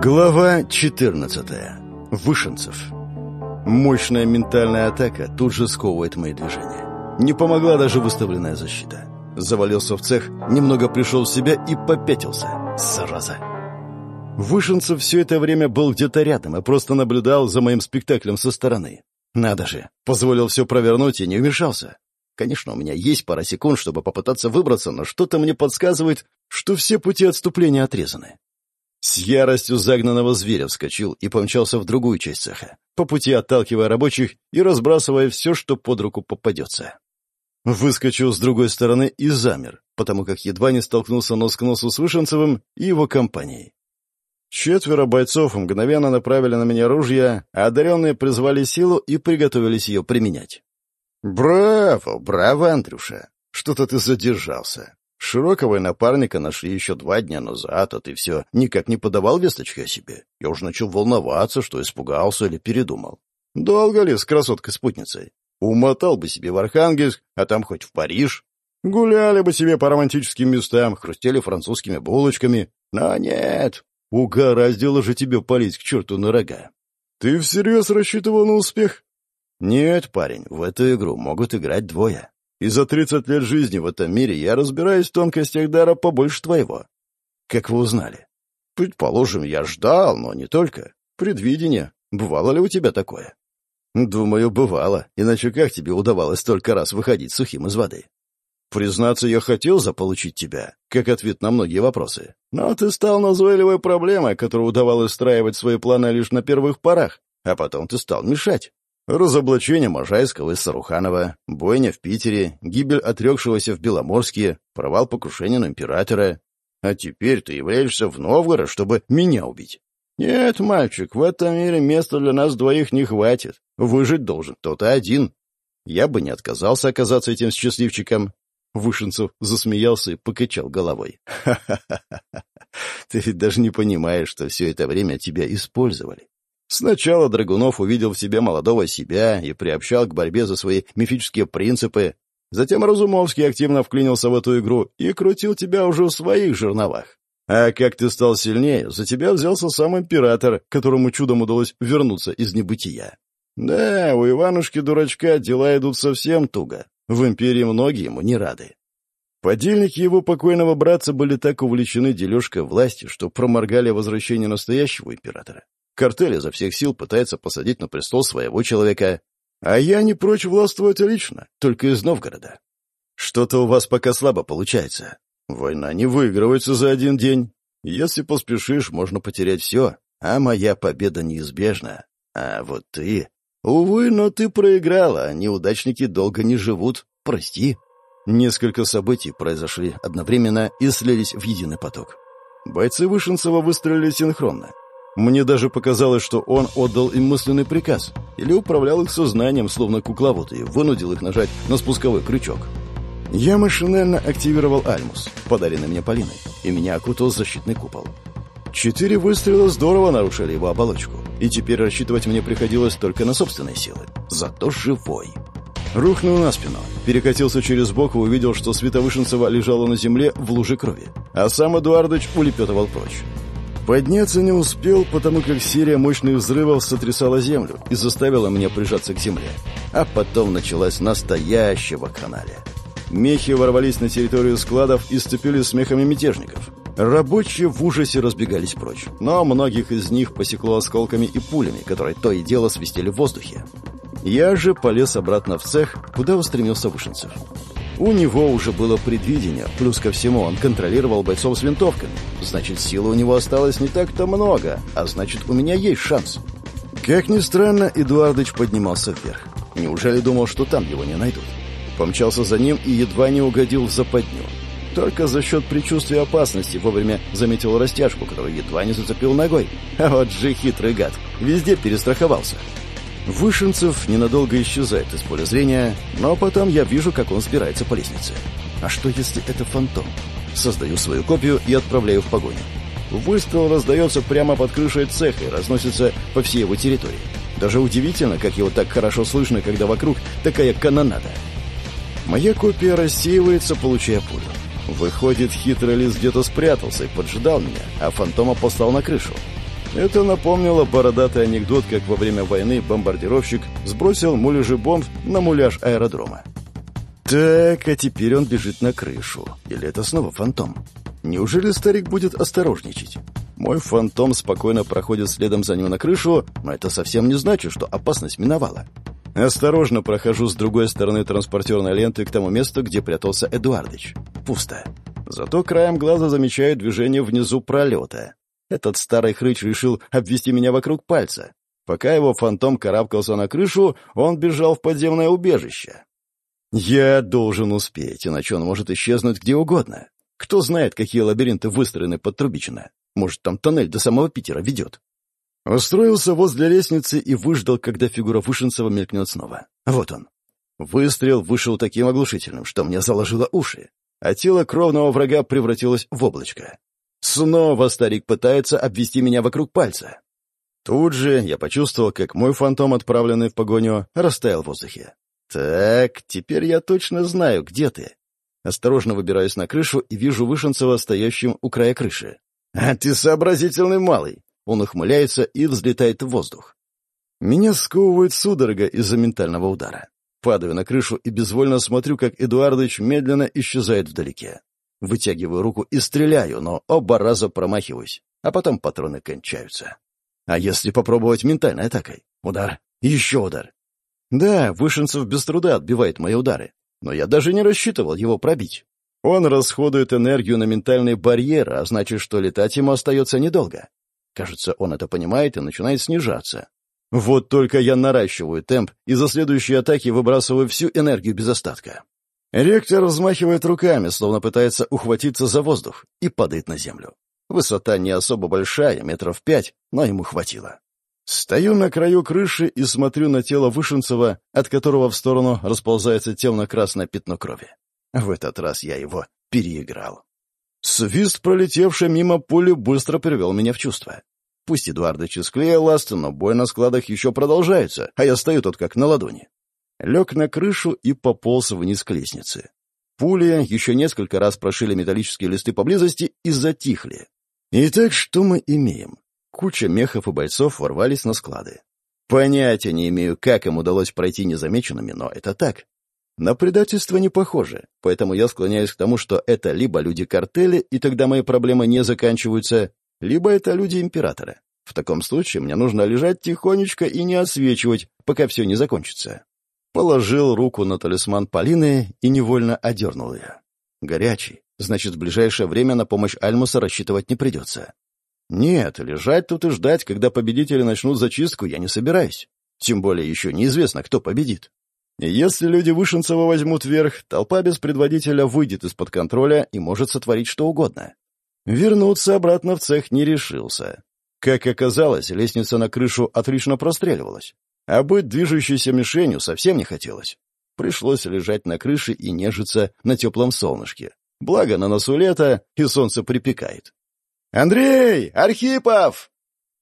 Глава 14. Вышенцев. Мощная ментальная атака тут же сковывает мои движения. Не помогла даже выставленная защита. Завалился в цех, немного пришел в себя и попятился. Зараза. Вышенцев все это время был где-то рядом и просто наблюдал за моим спектаклем со стороны. Надо же, позволил все провернуть и не вмешался. Конечно, у меня есть пара секунд, чтобы попытаться выбраться, но что-то мне подсказывает, что все пути отступления отрезаны. С яростью загнанного зверя вскочил и помчался в другую часть цеха, по пути отталкивая рабочих и разбрасывая все, что под руку попадется. Выскочил с другой стороны и замер, потому как едва не столкнулся нос к носу с Вышенцевым и его компанией. Четверо бойцов мгновенно направили на меня ружья, а одаренные призвали силу и приготовились ее применять. «Браво, браво, Андрюша! Что-то ты задержался. Широкого напарника нашли еще два дня назад, а ты все никак не подавал весточки о себе. Я уже начал волноваться, что испугался или передумал. Долго ли с красоткой-спутницей? Умотал бы себе в Архангельск, а там хоть в Париж. Гуляли бы себе по романтическим местам, хрустели французскими булочками. Но нет, угораздило же тебе палить к черту на рога. Ты всерьез рассчитывал на успех? Нет, парень, в эту игру могут играть двое. И за тридцать лет жизни в этом мире я разбираюсь в тонкостях дара побольше твоего. Как вы узнали? Предположим, я ждал, но не только. Предвидение. Бывало ли у тебя такое? Думаю, бывало. Иначе как тебе удавалось столько раз выходить сухим из воды? Признаться, я хотел заполучить тебя, как ответ на многие вопросы. Но ты стал назойливой проблемой, которую удавалось устраивать свои планы лишь на первых порах, а потом ты стал мешать. Разоблачение Можайского и Саруханова, бойня в Питере, гибель отрекшегося в Беломорске, провал покушения на императора. А теперь ты являешься в Новгород, чтобы меня убить. Нет, мальчик, в этом мире места для нас двоих не хватит. Выжить должен кто-то один. Я бы не отказался оказаться этим счастливчиком. Вышинцев засмеялся и покачал головой. «Ха-ха-ха! Ты ведь даже не понимаешь, что все это время тебя использовали. Сначала Драгунов увидел в себе молодого себя и приобщал к борьбе за свои мифические принципы. Затем Разумовский активно вклинился в эту игру и крутил тебя уже в своих жерновах. А как ты стал сильнее, за тебя взялся сам император, которому чудом удалось вернуться из небытия. Да, у Иванушки-дурачка дела идут совсем туго. В империи многие ему не рады. Подельники его покойного братца были так увлечены дележкой власти, что проморгали возвращение настоящего императора. Картель изо всех сил пытается посадить на престол своего человека. А я не прочь властвовать лично, только из Новгорода. Что-то у вас пока слабо получается. Война не выигрывается за один день. Если поспешишь, можно потерять все, а моя победа неизбежна. А вот ты... Увы, но ты проиграла, неудачники долго не живут. Прости. Несколько событий произошли одновременно и слились в единый поток. Бойцы Вышинцева выстрелили синхронно. Мне даже показалось, что он отдал им мысленный приказ или управлял их сознанием, словно кукловод, и вынудил их нажать на спусковой крючок. Я машинально активировал Альмус, подаренный мне Полиной, и меня окутал защитный купол. Четыре выстрела здорово нарушили его оболочку, и теперь рассчитывать мне приходилось только на собственные силы. Зато живой. Рухнул на спину, перекатился через бок и увидел, что Световышенцева лежала на земле в луже крови, а сам Эдуардович улепетывал прочь. Подняться не успел, потому как серия мощных взрывов сотрясала землю и заставила меня прижаться к земле. А потом началась настоящая вакханалия. Мехи ворвались на территорию складов и сцепились с мехами мятежников. Рабочие в ужасе разбегались прочь, но многих из них посекло осколками и пулями, которые то и дело свистели в воздухе. Я же полез обратно в цех, куда устремился Вышинцев. У него уже было предвидение, плюс ко всему он контролировал бойцов с винтовками. Значит, силы у него осталось не так-то много, а значит, у меня есть шанс. Как ни странно, Эдуардыч поднимался вверх. Неужели думал, что там его не найдут? Помчался за ним и едва не угодил в западню. Только за счет предчувствия опасности вовремя заметил растяжку, которую едва не зацепил ногой. А вот же хитрый гад, везде перестраховался. Вышинцев ненадолго исчезает из поля зрения, но потом я вижу, как он спирается по лестнице. А что, если это фантом? Создаю свою копию и отправляю в погоню. Выстрел раздается прямо под крышей цеха и разносится по всей его территории. Даже удивительно, как его так хорошо слышно, когда вокруг такая канонада. Моя копия рассеивается, получая пулю. Выходит, хитрый лис где-то спрятался и поджидал меня, а фантома послал на крышу. Это напомнило бородатый анекдот, как во время войны бомбардировщик сбросил муляжи бомб на муляж аэродрома. Так, а теперь он бежит на крышу. Или это снова фантом? Неужели старик будет осторожничать? Мой фантом спокойно проходит следом за ним на крышу, но это совсем не значит, что опасность миновала. Осторожно прохожу с другой стороны транспортерной ленты к тому месту, где прятался Эдуардыч. Пусто. Зато краем глаза замечаю движение внизу пролета. Этот старый хрыч решил обвести меня вокруг пальца. Пока его фантом карабкался на крышу, он бежал в подземное убежище. Я должен успеть, иначе он может исчезнуть где угодно. Кто знает, какие лабиринты выстроены под Трубичино. Может, там тоннель до самого Питера ведет. Устроился возле лестницы и выждал, когда фигура Вышинцева мелькнет снова. Вот он. Выстрел вышел таким оглушительным, что мне заложило уши, а тело кровного врага превратилось в облачко. Снова старик пытается обвести меня вокруг пальца. Тут же я почувствовал, как мой фантом, отправленный в погоню, растаял в воздухе. Так, теперь я точно знаю, где ты. Осторожно выбираюсь на крышу и вижу Вышенцева стоящим у края крыши. «А ты сообразительный малый!» Он ухмыляется и взлетает в воздух. Меня сковывает судорога из-за ментального удара. Падаю на крышу и безвольно смотрю, как Эдуардович медленно исчезает вдалеке. Вытягиваю руку и стреляю, но оба раза промахиваюсь, а потом патроны кончаются. А если попробовать ментальной атакой? Удар. Еще удар. Да, Вышенцев без труда отбивает мои удары, но я даже не рассчитывал его пробить. Он расходует энергию на ментальный барьер, а значит, что летать ему остается недолго. Кажется, он это понимает и начинает снижаться. Вот только я наращиваю темп и за следующие атаки выбрасываю всю энергию без остатка. Ректор взмахивает руками, словно пытается ухватиться за воздух, и падает на землю. Высота не особо большая, метров пять, но ему хватило. Стою на краю крыши и смотрю на тело Вышинцева, от которого в сторону расползается темно-красное пятно крови. В этот раз я его переиграл. Свист, пролетевший мимо пули, быстро привел меня в чувство. Пусть Эдуардыч и склеил ласт, но бой на складах еще продолжается, а я стою тут как на ладони. Лег на крышу и пополз вниз к лестнице. Пули еще несколько раз прошили металлические листы поблизости и затихли. Итак, что мы имеем? Куча мехов и бойцов ворвались на склады. Понятия не имею, как им удалось пройти незамеченными, но это так. На предательство не похоже, поэтому я склоняюсь к тому, что это либо люди картеля, и тогда мои проблемы не заканчиваются, либо это люди императора. В таком случае мне нужно лежать тихонечко и не отсвечивать, пока все не закончится. Положил руку на талисман Полины и невольно одернул ее. Горячий, значит, в ближайшее время на помощь Альмуса рассчитывать не придется. Нет, лежать тут и ждать, когда победители начнут зачистку, я не собираюсь. Тем более еще неизвестно, кто победит. Если люди Вышинцева возьмут верх, толпа без предводителя выйдет из-под контроля и может сотворить что угодно. Вернуться обратно в цех не решился. Как оказалось, лестница на крышу отлично простреливалась. А быть движущейся мишенью совсем не хотелось. Пришлось лежать на крыше и нежиться на теплом солнышке. Благо, на носу лето, и солнце припекает. «Андрей! Архипов!»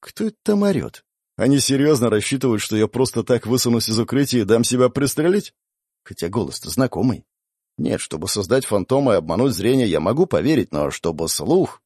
Кто это там орет? Они серьезно рассчитывают, что я просто так высунусь из укрытия и дам себя пристрелить? Хотя голос-то знакомый. Нет, чтобы создать фантома и обмануть зрение, я могу поверить, но чтобы слух...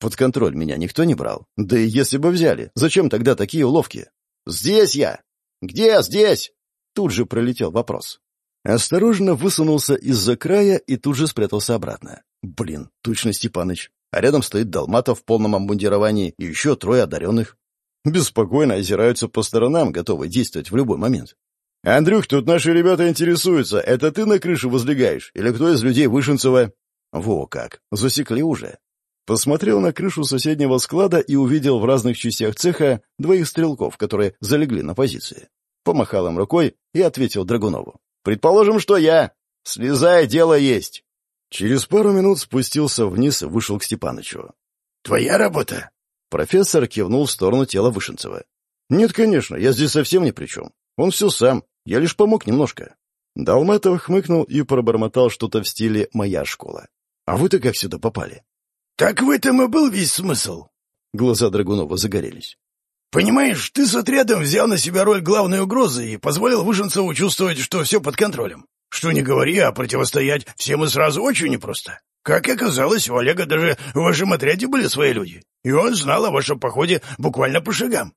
Под контроль меня никто не брал. Да и если бы взяли, зачем тогда такие уловки? «Здесь я!» «Где здесь?» Тут же пролетел вопрос. Осторожно высунулся из-за края и тут же спрятался обратно. Блин, точно Степаныч а рядом стоит Долматов в полном обмундировании и еще трое одаренных. Беспокойно озираются по сторонам, готовые действовать в любой момент. «Андрюх, тут наши ребята интересуются, это ты на крышу возлегаешь? Или кто из людей Вышинцева?» «Во как! Засекли уже!» Посмотрел на крышу соседнего склада и увидел в разных частях цеха двоих стрелков, которые залегли на позиции. Помахал им рукой и ответил Драгунову. «Предположим, что я. Слезай, дело есть!» Через пару минут спустился вниз и вышел к Степанычу. «Твоя работа?» Профессор кивнул в сторону тела Вышинцева. «Нет, конечно, я здесь совсем ни при чем. Он все сам, я лишь помог немножко». Далматов хмыкнул и пробормотал что-то в стиле «моя школа». «А вы-то как сюда попали?» «Так в этом и был весь смысл». Глаза Драгунова загорелись. «Понимаешь, ты с отрядом взял на себя роль главной угрозы и позволил Вышинцеву чувствовать, что все под контролем. Что не говори, а противостоять всем и сразу очень непросто. Как оказалось, у Олега даже в вашем отряде были свои люди. и он знал о вашем походе буквально по шагам.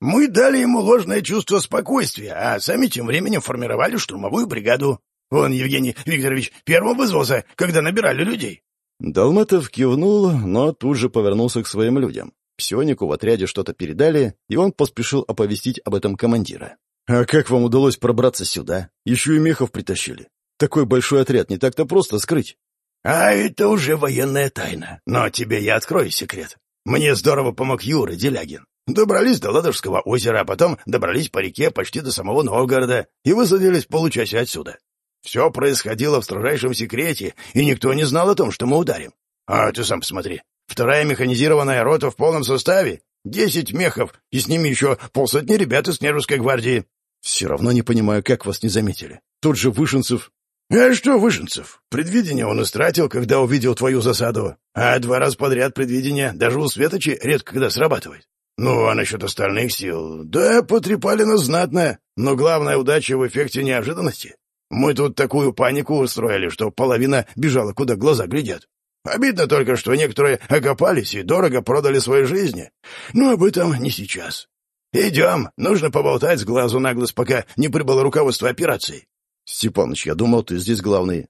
Мы дали ему ложное чувство спокойствия, а сами тем временем формировали штурмовую бригаду. Он, Евгений Викторович, первым вызвался, когда набирали людей. Долматов кивнул, но тут же повернулся к своим людям. Псионику в отряде что-то передали, и он поспешил оповестить об этом командира. «А как вам удалось пробраться сюда? Еще и мехов притащили. Такой большой отряд не так-то просто скрыть». «А это уже военная тайна. Но тебе я открою секрет. Мне здорово помог Юра Делягин. Добрались до Ладожского озера, а потом добрались по реке почти до самого Новгорода и высадились получасе отсюда. Все происходило в строжайшем секрете, и никто не знал о том, что мы ударим. А ты сам посмотри. Вторая механизированная рота в полном составе. Десять мехов, и с ними еще полсотни ребят из Нервской гвардии. Все равно не понимаю, как вас не заметили. Тут же Вышенцев... А что Вышенцев? Предвидение он истратил, когда увидел твою засаду. А два раза подряд предвидение даже у Светочи редко когда срабатывает. Ну, а насчет остальных сил... Да, потрепали нас знатно, но главная удача в эффекте неожиданности. Мы тут такую панику устроили, что половина бежала, куда глаза глядят. Обидно только, что некоторые окопались и дорого продали свои жизни. Но об этом не сейчас. Идем, нужно поболтать с глазу на глаз, пока не прибыло руководство операции. Степаныч, я думал, ты здесь главный.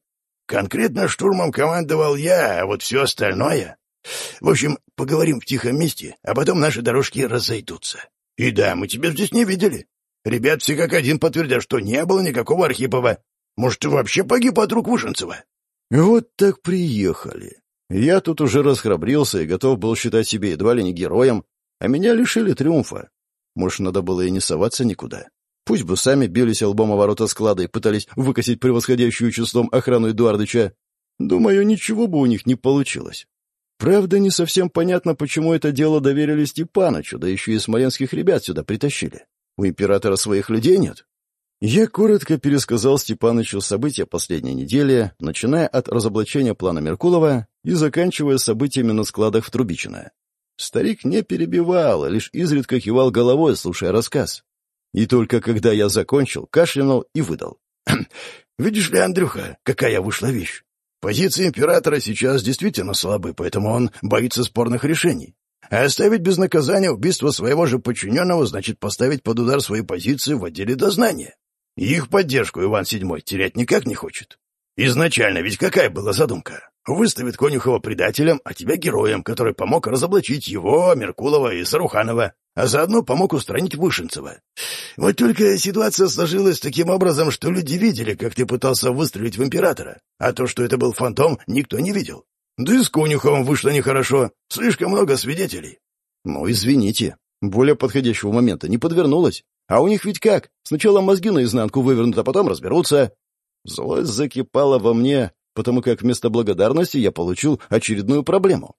Конкретно штурмом командовал я, а вот все остальное... В общем, поговорим в тихом месте, а потом наши дорожки разойдутся. И да, мы тебя здесь не видели. Ребят все как один подтвердят, что не было никакого Архипова. Может, вообще погиб от рук Вышинцева? Вот так приехали. Я тут уже расхрабрился и готов был считать себя едва ли не героем, а меня лишили триумфа. Может, надо было и не соваться никуда. Пусть бы сами бились лбом о ворота склада и пытались выкосить превосходящую числом охрану Эдуардыча. Думаю, ничего бы у них не получилось. Правда, не совсем понятно, почему это дело доверили Степанычу, да еще и смоленских ребят сюда притащили. У императора своих людей нет. Я коротко пересказал Степанычу события последней недели, начиная от разоблачения плана Меркулова и заканчивая событиями на складах в Трубичино. Старик не перебивал, а лишь изредка кивал головой, слушая рассказ. И только когда я закончил, кашлянул и выдал. «Видишь ли, Андрюха, какая вышла вещь? Позиции императора сейчас действительно слабы, поэтому он боится спорных решений. А оставить без наказания убийство своего же подчиненного значит поставить под удар свои позиции в отделе дознания. Их поддержку Иван VII терять никак не хочет. Изначально ведь какая была задумка? Выставит Конюхова предателем, а тебя героем, который помог разоблачить его, Меркулова и Саруханова, а заодно помог устранить Вышинцева. Вот только ситуация сложилась таким образом, что люди видели, как ты пытался выстрелить в императора, а то, что это был фантом, никто не видел. Да и с Конюховым вышло нехорошо, слишком много свидетелей. Ну, извините, более подходящего момента не подвернулось. А у них ведь как? Сначала мозги наизнанку вывернут, а потом разберутся. Злость закипала во мне, потому как вместо благодарности я получил очередную проблему.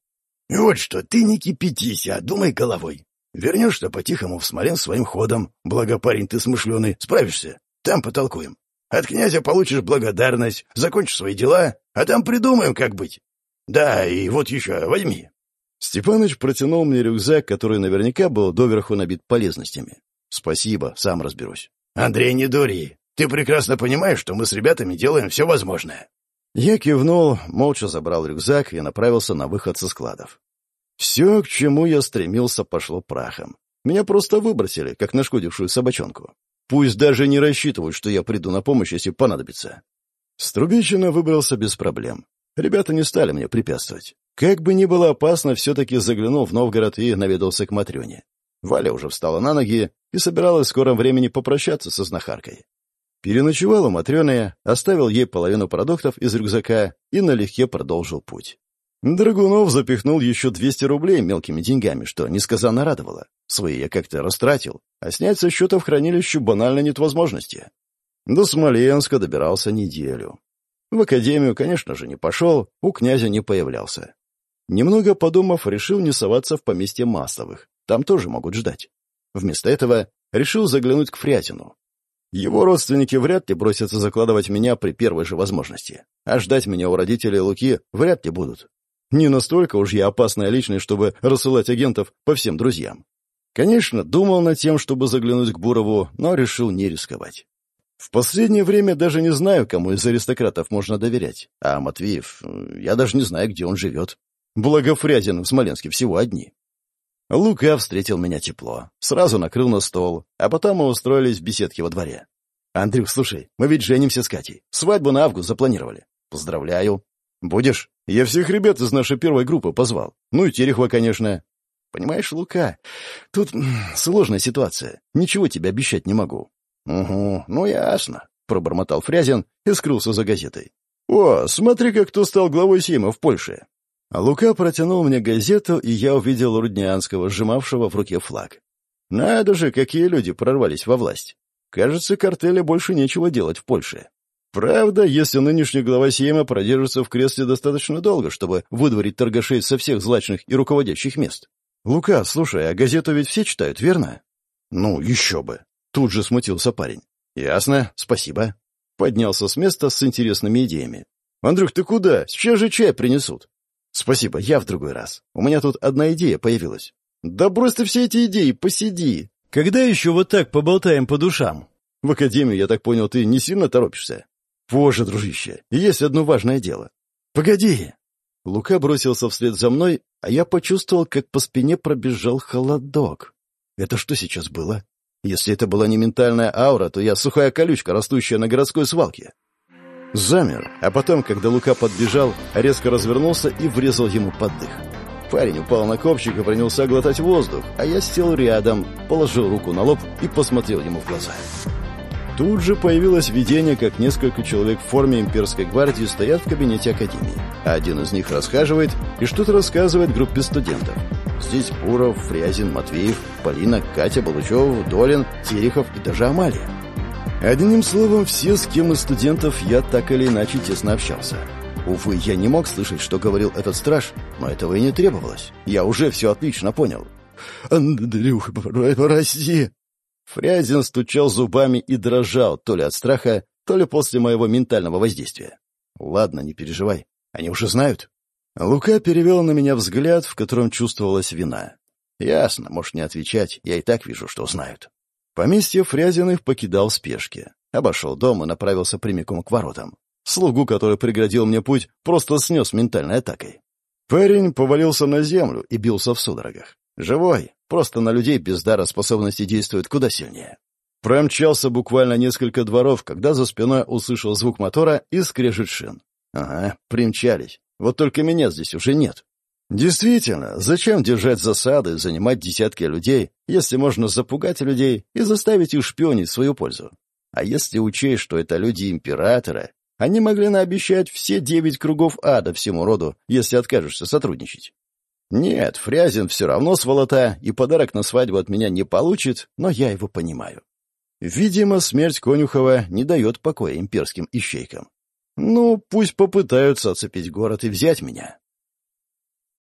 И вот что, ты не кипятись, а думай головой. Вернешься по-тихому в Смоленск своим ходом. Благо, парень, ты смышленый, справишься. Там потолкуем. От князя получишь благодарность, закончишь свои дела, а там придумаем, как быть. Да, и вот еще, возьми. Степаныч протянул мне рюкзак, который наверняка был доверху набит полезностями. «Спасибо, сам разберусь». «Андрей, не дури. Ты прекрасно понимаешь, что мы с ребятами делаем все возможное». Я кивнул, молча забрал рюкзак и направился на выход со складов. Все, к чему я стремился, пошло прахом. Меня просто выбросили, как нашкодившую собачонку. Пусть даже не рассчитывают, что я приду на помощь, если понадобится. Струбичина выбрался без проблем. Ребята не стали мне препятствовать. Как бы ни было опасно, все-таки заглянул в Новгород и наведался к Матрёне. Валя уже встала на ноги и собиралась в скором времени попрощаться со знахаркой. Переночевал у Матрёны, оставил ей половину продуктов из рюкзака и налегке продолжил путь. Драгунов запихнул еще 200 рублей мелкими деньгами, что несказанно радовало. Свои я как-то растратил, а снять со счета в хранилище банально нет возможности. До Смоленска добирался неделю. В академию, конечно же, не пошел, у князя не появлялся. Немного подумав, решил не соваться в поместье Масловых. Там тоже могут ждать. Вместо этого решил заглянуть к Фрятину. Его родственники вряд ли бросятся закладывать меня при первой же возможности, а ждать меня у родителей Луки вряд ли будут. Не настолько уж я опасная личность, чтобы рассылать агентов по всем друзьям. Конечно, думал над тем, чтобы заглянуть к Бурову, но решил не рисковать. В последнее время даже не знаю, кому из аристократов можно доверять. А Матвеев, я даже не знаю, где он живет. Благо Фрязин в Смоленске всего одни. Лука встретил меня тепло, сразу накрыл на стол, а потом мы устроились в беседке во дворе. «Андрюх, слушай, мы ведь женимся с Катей. Свадьбу на август запланировали. Поздравляю. Будешь? Я всех ребят из нашей первой группы позвал. Ну и Терехова, конечно. Понимаешь, Лука, тут сложная ситуация. Ничего тебе обещать не могу». «Угу, ну ясно», — пробормотал Фрязин и скрылся за газетой. «О, смотри, как кто стал главой Сейма в Польше». Лука протянул мне газету, и я увидел Руднянского, сжимавшего в руке флаг. Надо же, какие люди прорвались во власть. Кажется, картеля больше нечего делать в Польше. Правда, если нынешний глава Сейма продержится в кресле достаточно долго, чтобы выдворить торгашей со всех злачных и руководящих мест. Лука, слушай, а газету ведь все читают, верно? Ну, еще бы. Тут же смутился парень. Ясно, спасибо. Поднялся с места с интересными идеями. «Андрюх, ты куда? Сейчас же чай принесут». «Спасибо, я в другой раз. У меня тут одна идея появилась». «Да брось ты все эти идеи, посиди. Когда еще вот так поболтаем по душам?» «В академию, я так понял, ты не сильно торопишься?» «Позже, дружище, есть одно важное дело». «Погоди!» Лука бросился вслед за мной, а я почувствовал, как по спине пробежал холодок. «Это что сейчас было?» Если это была не ментальная аура, то я сухая колючка, растущая на городской свалке. Замер, а потом, когда Лука подбежал, резко развернулся и врезал ему под дых. Парень упал на копчик и принялся глотать воздух, а я сел рядом, положил руку на лоб и посмотрел ему в глаза. Тут же появилось видение, как несколько человек в форме имперской гвардии стоят в кабинете академии. Один из них расхаживает и что-то рассказывает группе студентов. Здесь Буров, Фрязин, Матвеев, Полина, Катя, Балычев, Долин, Терехов и даже Амалия. Одним словом, все, с кем из студентов я так или иначе тесно общался. Увы, я не мог слышать, что говорил этот страж, но этого и не требовалось. Я уже все отлично понял. «Андрюх, прости!» Фрязин стучал зубами и дрожал, то ли от страха, то ли после моего ментального воздействия. «Ладно, не переживай. Они уже знают?» Лука перевел на меня взгляд, в котором чувствовалась вина. «Ясно, можешь не отвечать, я и так вижу, что знают». Поместье Фрязиных покидал в спешке. Обошел дом и направился прямиком к воротам. Слугу, который преградил мне путь, просто снес ментальной атакой. Парень повалился на землю и бился в судорогах. Живой, просто на людей без дара способности действует куда сильнее. Промчался буквально несколько дворов, когда за спиной услышал звук мотора и скрежет шин. Ага, примчались. Вот только меня здесь уже нет. Действительно, зачем держать засады, занимать десятки людей, если можно запугать людей и заставить их шпионить в свою пользу? А если учесть, что это люди императора, они могли наобещать все девять кругов ада всему роду, если откажешься сотрудничать. Нет, Фрязин все равно сволота, и подарок на свадьбу от меня не получит, но я его понимаю. Видимо, смерть Конюхова не дает покоя имперским ищейкам. Ну, пусть попытаются оцепить город и взять меня.